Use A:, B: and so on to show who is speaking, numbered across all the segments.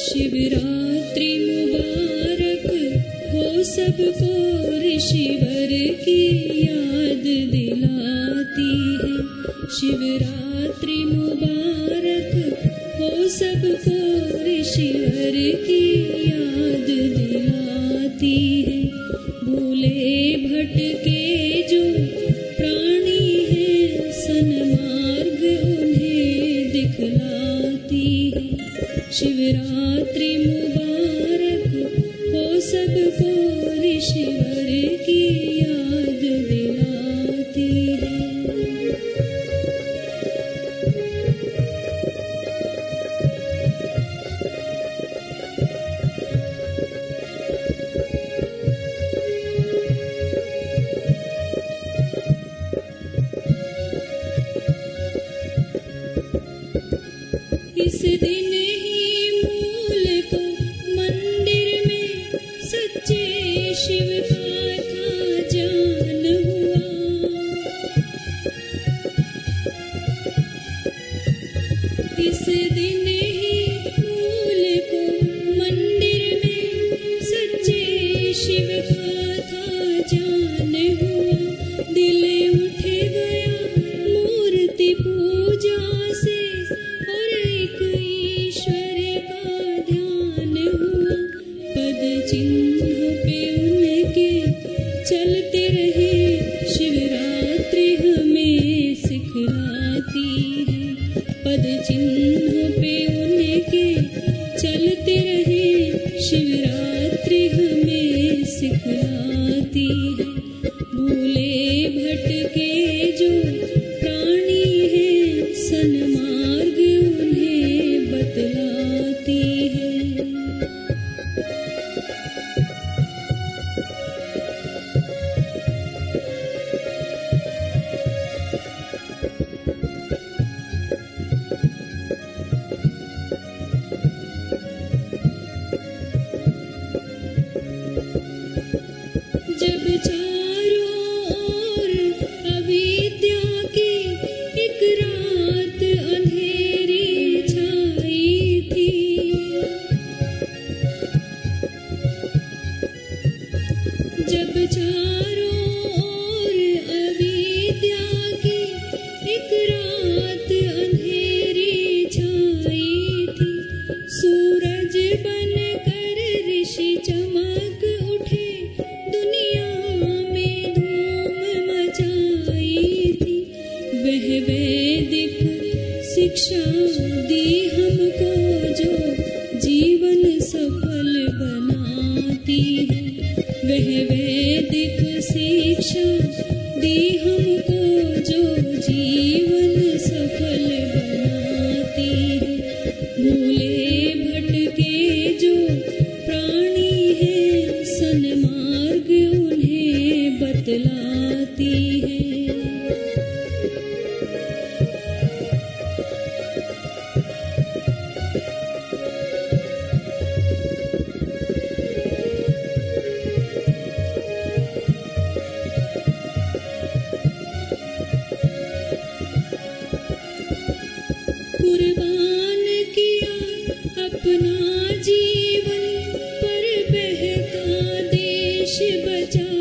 A: शिवरात्रि मुबारक हो सबको ऋषिवर की याद दिलाती है। शिवरात्रि मुबारक की याद दिलाती है। भूले जो प्राणी है सन्मार्ग उन्हें दिखलाती है। शिवरात्रि मुबारक हो सबको ऋषिवर इस दिन ही मूल को मंदिर में सच्चे शिव का था जान हुआ दिल उठ गया मूर्ति पूजा से और ईश्वर का ध्यान हुआ। पद चिन्हों पे उनके चलते रहे। शिवरात्रि हमें सिखलाती। पद चिन्हों चारों ओर अविद्या की एक रात शिक्षा दी हमको जो जीवन सफल बनाती है। वह वैदिक शिक्षा दी हमको किया अपना जीवन पर देश बचा।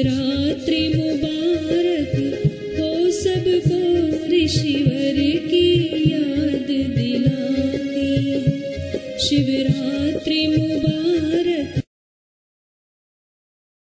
A: शिवरात्रि मुबारक हो सबको ऋषिवर